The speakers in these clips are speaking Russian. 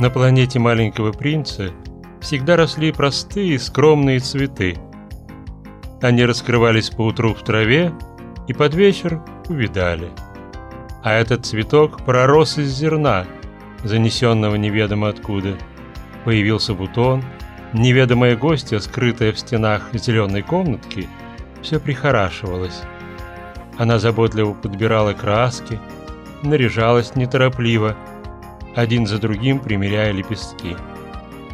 На планете маленького принца всегда росли простые скромные цветы. Они раскрывались поутру в траве и под вечер увидали. А этот цветок пророс из зерна, занесенного неведомо откуда. Появился бутон, неведомая гостья, скрытая в стенах зеленой комнатки, все прихорашивалась. Она заботливо подбирала краски, наряжалась неторопливо, один за другим примеряя лепестки.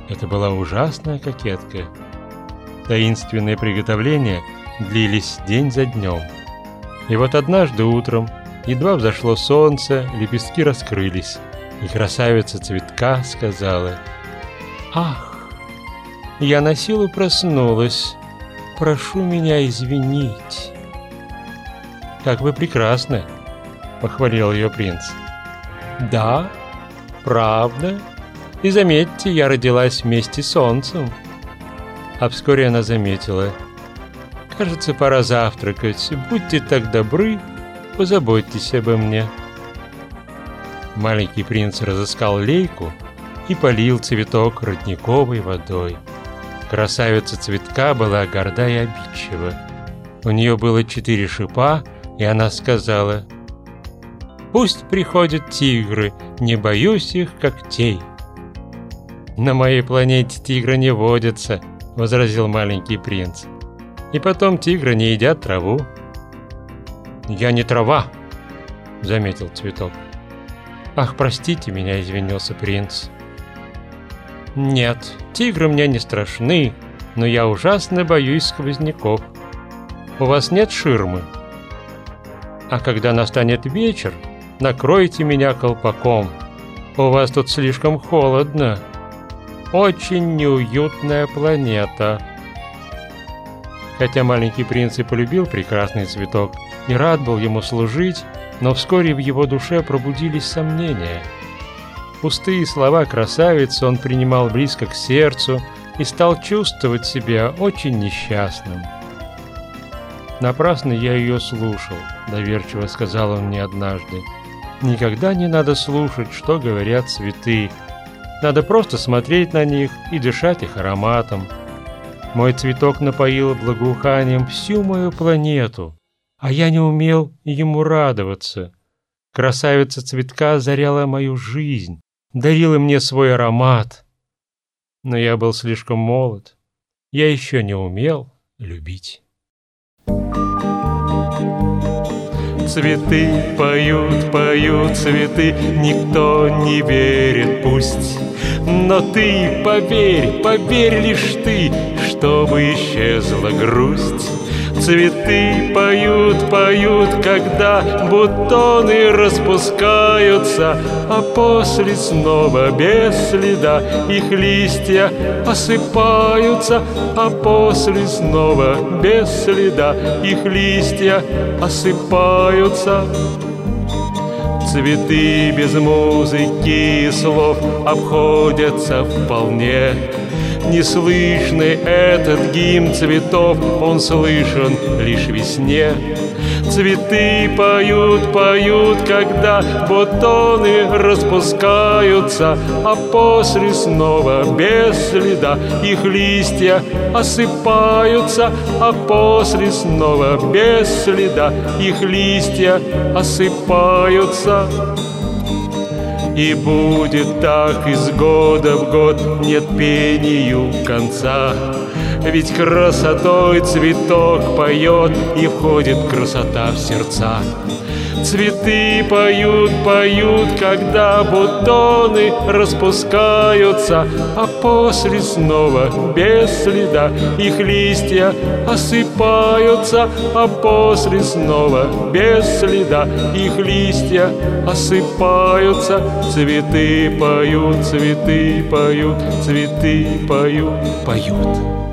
Это была ужасная кокетка. Таинственные приготовления длились день за днем. И вот однажды утром, едва взошло солнце, лепестки раскрылись, и красавица цветка сказала «Ах, я на силу проснулась, прошу меня извинить». «Как вы прекрасны!» — похвалил ее принц. «Да, правда. И заметьте, я родилась вместе с солнцем». А вскоре она заметила. «Кажется, пора завтракать. Будьте так добры, позаботьтесь обо мне». Маленький принц разыскал лейку и полил цветок родниковой водой. Красавица цветка была горда и обидчива. У нее было четыре шипа, и она сказала, «Пусть приходят тигры, не боюсь их когтей». «На моей планете тигры не водятся», — возразил маленький принц. «И потом тигры не едят траву». «Я не трава», — заметил цветок. «Ах, простите меня», — извинился принц. «Нет, тигры мне не страшны, но я ужасно боюсь сквозняков. У вас нет ширмы?» А когда настанет вечер, накройте меня колпаком. У вас тут слишком холодно. Очень неуютная планета. Хотя маленький принц и полюбил прекрасный цветок и рад был ему служить, но вскоре в его душе пробудились сомнения. Пустые слова красавицы он принимал близко к сердцу и стал чувствовать себя очень несчастным. «Напрасно я ее слушал», — доверчиво сказал он мне однажды. «Никогда не надо слушать, что говорят цветы. Надо просто смотреть на них и дышать их ароматом. Мой цветок напоил благоуханием всю мою планету, а я не умел ему радоваться. Красавица цветка озаряла мою жизнь, дарила мне свой аромат. Но я был слишком молод, я еще не умел любить». Цветы поют, поют цветы, никто не верит, пусть. Но ты поверь, поверь лишь ты, чтобы исчезла грусть. Цветы поют, поют, когда бутоны распускаются, А после снова без следа их листья осыпаются, А после снова без следа их листья осыпаются. Цветы без музыки и слов обходятся вполне Неслышный этот гимн цветов, он слышен лишь весне. Цветы поют, поют, когда бутоны распускаются, А после снова без следа их листья осыпаются, А после снова без следа их листья осыпаются. И будет так из года в год, нет пению конца. Ведь красотой цветок поет, и входит красота в сердца. Цветы поют, поют, когда бутоны распускаются, А после снова без следа их листья осыпаются, А после снова без следа их листья осыпаются. Цветы поют, цветы поют, цветы поют, поют.